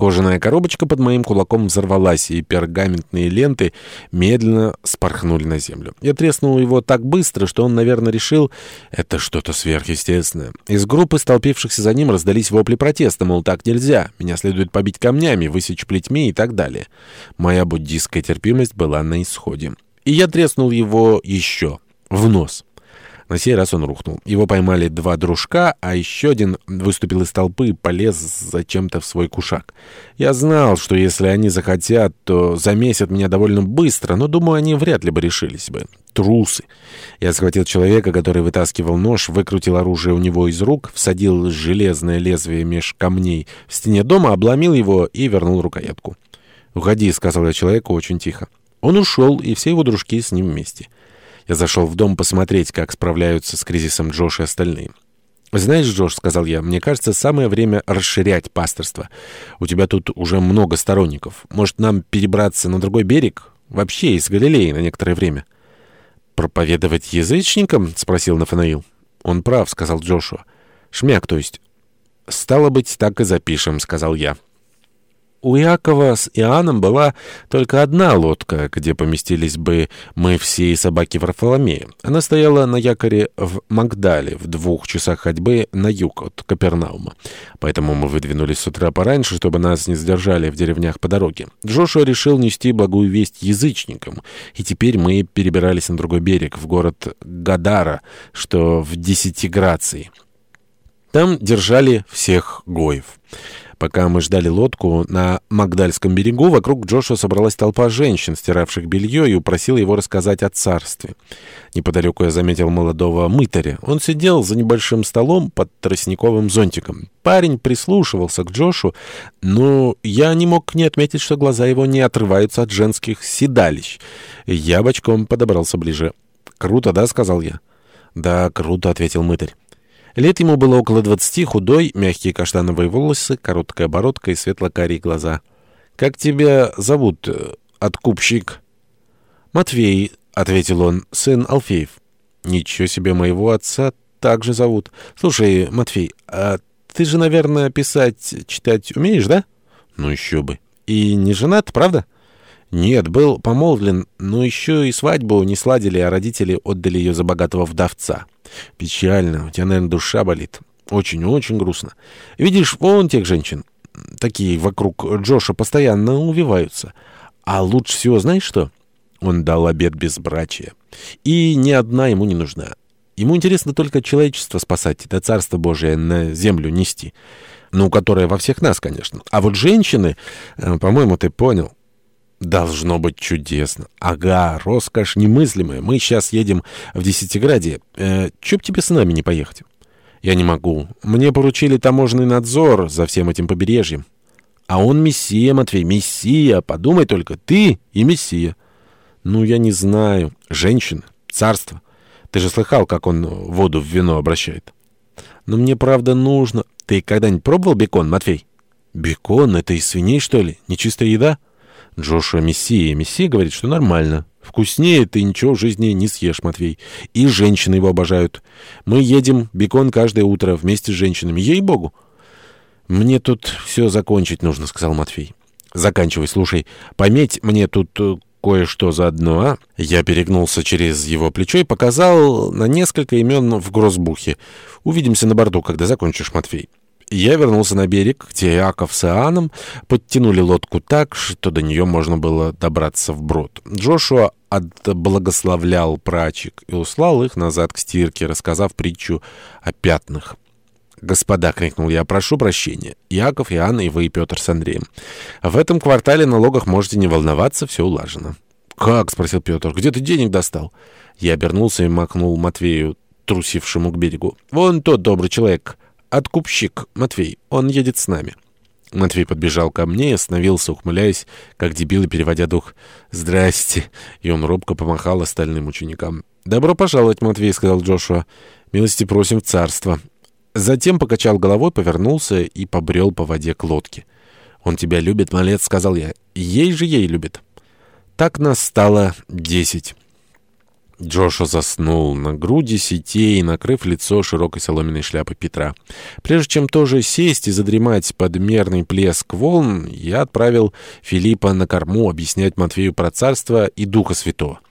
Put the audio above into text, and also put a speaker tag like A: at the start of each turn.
A: Кожаная коробочка под моим кулаком взорвалась, и пергаментные ленты медленно спорхнули на землю. Я треснул его так быстро, что он, наверное, решил, это что-то сверхъестественное. Из группы, столпившихся за ним, раздались вопли протеста, мол, так нельзя, меня следует побить камнями, высечь плетьми и так далее. Моя буддистская терпимость была на исходе. И я треснул его еще в нос. На сей раз он рухнул. Его поймали два дружка, а еще один выступил из толпы и полез зачем-то в свой кушак. Я знал, что если они захотят, то замесят меня довольно быстро, но, думаю, они вряд ли бы решились бы. Трусы. Я схватил человека, который вытаскивал нож, выкрутил оружие у него из рук, всадил железное лезвие меж камней в стене дома, обломил его и вернул рукоятку. «Уходи», — сказал я человеку очень тихо. Он ушел, и все его дружки с ним вместе. Я зашел в дом посмотреть, как справляются с кризисом Джош и остальные. «Знаешь, Джош, — сказал я, — мне кажется, самое время расширять пасторство. У тебя тут уже много сторонников. Может, нам перебраться на другой берег? Вообще из Галилеи на некоторое время». «Проповедовать язычникам?» — спросил Нафанаил. «Он прав», — сказал Джошуа. «Шмяк, то есть». «Стало быть, так и запишем», — сказал я. У Иакова с Иоанном была только одна лодка, где поместились бы мы все и собаки Варфоломея. Она стояла на якоре в Магдале, в двух часах ходьбы на юг от Капернаума. Поэтому мы выдвинулись с утра пораньше, чтобы нас не задержали в деревнях по дороге. Джошуа решил нести благую весть язычникам, и теперь мы перебирались на другой берег, в город Гадара, что в Десятиграции. Там держали всех гоев. Пока мы ждали лодку на Магдальском берегу, вокруг Джошуа собралась толпа женщин, стиравших белье, и упросила его рассказать о царстве. Неподалеку я заметил молодого мытаря. Он сидел за небольшим столом под тростниковым зонтиком. Парень прислушивался к Джошу, но я не мог не отметить, что глаза его не отрываются от женских седалищ. Я бочком подобрался ближе. «Круто, да?» — сказал я. «Да, круто», — ответил мытарь. Лет ему было около двадцати, худой, мягкие каштановые волосы, короткая бородка и светло-карие глаза. «Как тебя зовут, э, откупщик?» «Матвей», — ответил он, — «сын Алфеев». «Ничего себе, моего отца также зовут. Слушай, Матвей, а ты же, наверное, писать, читать умеешь, да?» «Ну еще бы. И не женат, правда?» «Нет, был помолвлен, но еще и свадьбу не сладили, а родители отдали ее за богатого вдовца». Печально. У тебя, наверное, душа болит. Очень-очень грустно. Видишь, вон тех женщин. Такие вокруг Джоша постоянно увиваются. А лучше всего знаешь что? Он дал обед безбрачия. И ни одна ему не нужна. Ему интересно только человечество спасать, это Царство Божие на землю нести. Ну, которое во всех нас, конечно. А вот женщины, э, по-моему, ты понял... Должно быть чудесно. Ага, роскошь немыслимая. Мы сейчас едем в Десятиградие. Э, чё б тебе с нами не поехать? Я не могу. Мне поручили таможенный надзор за всем этим побережьем. А он мессия, Матвей, мессия. Подумай только, ты и мессия. Ну, я не знаю. Женщина, царство. Ты же слыхал, как он воду в вино обращает. Но мне правда нужно. Ты когда-нибудь пробовал бекон, Матвей? Бекон? Это из свиней, что ли? Нечистая еда? Джошуа Мессия. Мессия говорит, что нормально. Вкуснее ты ничего в жизни не съешь, Матвей. И женщины его обожают. Мы едем бекон каждое утро вместе с женщинами. Ей-богу. Мне тут все закончить нужно, сказал Матвей. Заканчивай, слушай. Пометь мне тут э, кое-что заодно, а? Я перегнулся через его плечо и показал на несколько имен в грозбухе. Увидимся на борту, когда закончишь, Матвей. Я вернулся на берег, где Иаков с Иоанном подтянули лодку так, что до нее можно было добраться вброд. Джошуа отблагословлял прачек и услал их назад к стирке, рассказав притчу о пятнах. «Господа!» — крикнул я. «Прошу прощения. Яков, Иоанн и вы, Петр с Андреем. В этом квартале налогах можете не волноваться, все улажено». «Как?» — спросил Петр. «Где ты денег достал?» Я обернулся и махнул Матвею, трусившему к берегу. «Вон тот добрый человек, «Откупщик, Матвей, он едет с нами». Матвей подбежал ко мне и остановился, ухмыляясь, как дебил и переводя дух. «Здрасте!» И он робко помахал остальным ученикам. «Добро пожаловать, Матвей», — сказал Джошуа. «Милости просим в царство». Затем покачал головой, повернулся и побрел по воде к лодке. «Он тебя любит, малец», — сказал я. «Ей же ей любит». Так нас стало десять. Джоша заснул на груди сетей, накрыв лицо широкой соломенной шляпой Петра. Прежде чем тоже сесть и задремать под мерный плеск волн, я отправил Филиппа на корму объяснять Матфею про царство и Духа Святого.